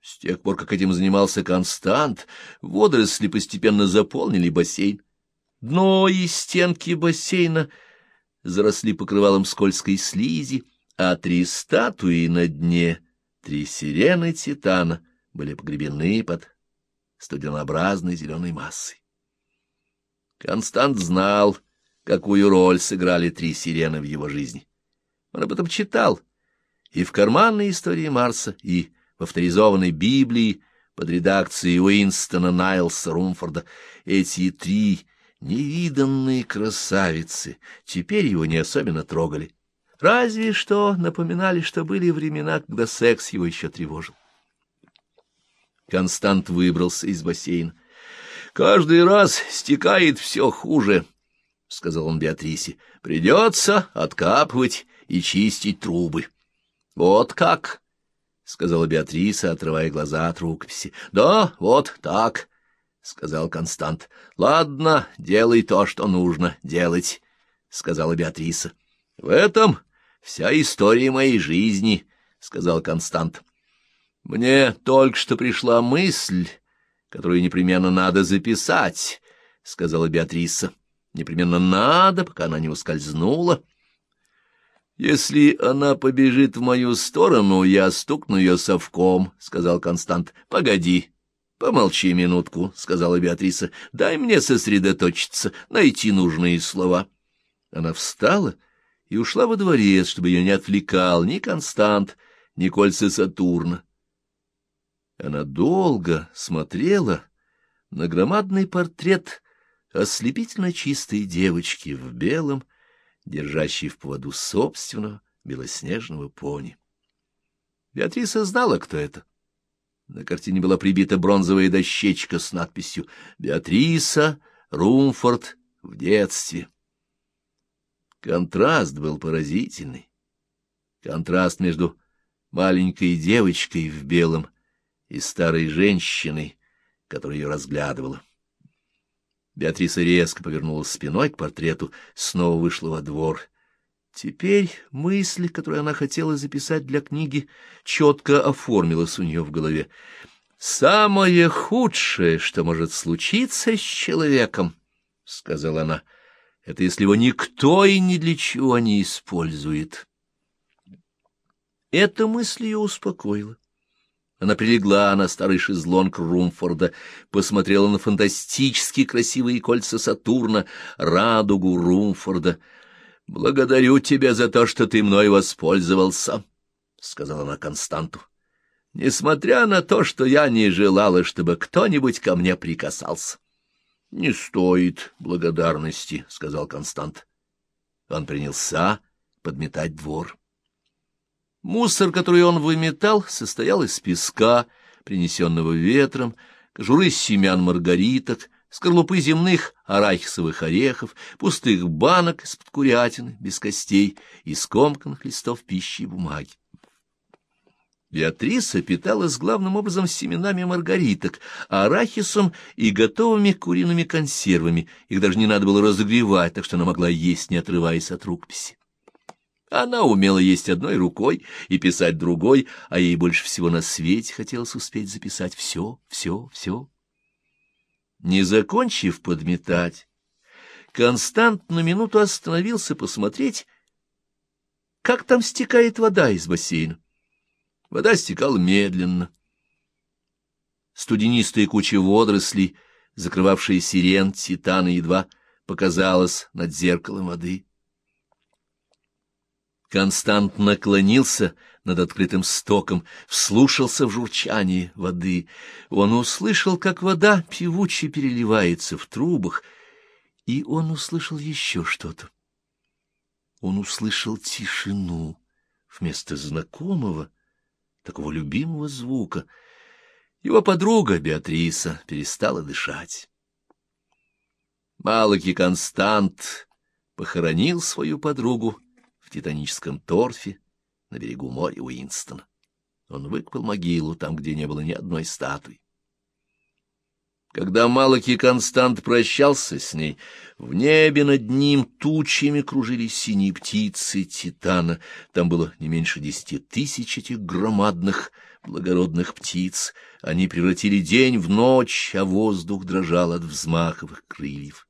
С тех пор, как этим занимался Констант, водоросли постепенно заполнили бассейн. Дно и стенки бассейна заросли покрывалом скользкой слизи, а три статуи на дне, три сирены Титана, были погребены под студенообразной зеленой массой. Констант знал, какую роль сыграли три сирены в его жизни. Он об этом читал и в карманной истории Марса, и в авторизованной Библии под редакцией Уинстона Найлса Румфорда эти три невиданные красавицы теперь его не особенно трогали. Разве что напоминали, что были времена, когда секс его еще тревожил. Констант выбрался из бассейна. — Каждый раз стекает все хуже, — сказал он Беатрисе. — Придется откапывать и чистить трубы. — Вот как, — сказала Беатриса, отрывая глаза от рукописи. — Да, вот так, — сказал Констант. — Ладно, делай то, что нужно делать, — сказала Беатриса. — В этом вся история моей жизни, — сказал Констант. — Мне только что пришла мысль, которую непременно надо записать, — сказала Беатриса. — Непременно надо, пока она не ускользнула. — «Если она побежит в мою сторону, я стукну ее совком», — сказал Констант. «Погоди, помолчи минутку», — сказала Беатриса. «Дай мне сосредоточиться, найти нужные слова». Она встала и ушла во дворец, чтобы ее не отвлекал ни Констант, ни кольца Сатурна. Она долго смотрела на громадный портрет ослепительно чистой девочки в белом, держащий в поводу собственного белоснежного пони. Беатриса знала, кто это. На картине была прибита бронзовая дощечка с надписью «Беатриса Румфорд в детстве». Контраст был поразительный. Контраст между маленькой девочкой в белом и старой женщиной, которая ее разглядывала. Беатриса резко повернулась спиной к портрету, снова вышла во двор. Теперь мысль, которую она хотела записать для книги, четко оформилась у нее в голове. «Самое худшее, что может случиться с человеком, — сказала она, — это если его никто и ни для чего не использует». Эта мысль ее успокоила. Она прилегла на старый шезлонг Румфорда, посмотрела на фантастически красивые кольца Сатурна, радугу Румфорда. — Благодарю тебя за то, что ты мной воспользовался, — сказала она Константу. — Несмотря на то, что я не желала, чтобы кто-нибудь ко мне прикасался. — Не стоит благодарности, — сказал Констант. Он принялся подметать двор. Мусор, который он выметал, состоял из песка, принесенного ветром, кожуры семян маргариток, скорлупы земных арахисовых орехов, пустых банок из-под курятины, без костей и скомканных листов пищи и бумаги. Беатриса питалась главным образом семенами маргариток, арахисом и готовыми куриными консервами. Их даже не надо было разогревать, так что она могла есть, не отрываясь от рукописи. Она умела есть одной рукой и писать другой, а ей больше всего на свете хотелось успеть записать все, все, все. Не закончив подметать, Констант на минуту остановился посмотреть, как там стекает вода из бассейна. Вода стекала медленно. Студенистая куча водорослей, закрывавшая сирен, титана, едва показалась над зеркалом воды. Констант наклонился над открытым стоком, вслушался в журчание воды. Он услышал, как вода певуче переливается в трубах, и он услышал еще что-то. Он услышал тишину вместо знакомого, такого любимого звука. Его подруга Беатриса перестала дышать. Малыки Констант похоронил свою подругу титаническом торфе на берегу моря Уинстона. Он выкопал могилу там, где не было ни одной статуи. Когда Малаки Констант прощался с ней, в небе над ним тучами кружились синие птицы Титана. Там было не меньше десяти тысяч этих громадных благородных птиц. Они превратили день в ночь, а воздух дрожал от взмахов крыльев.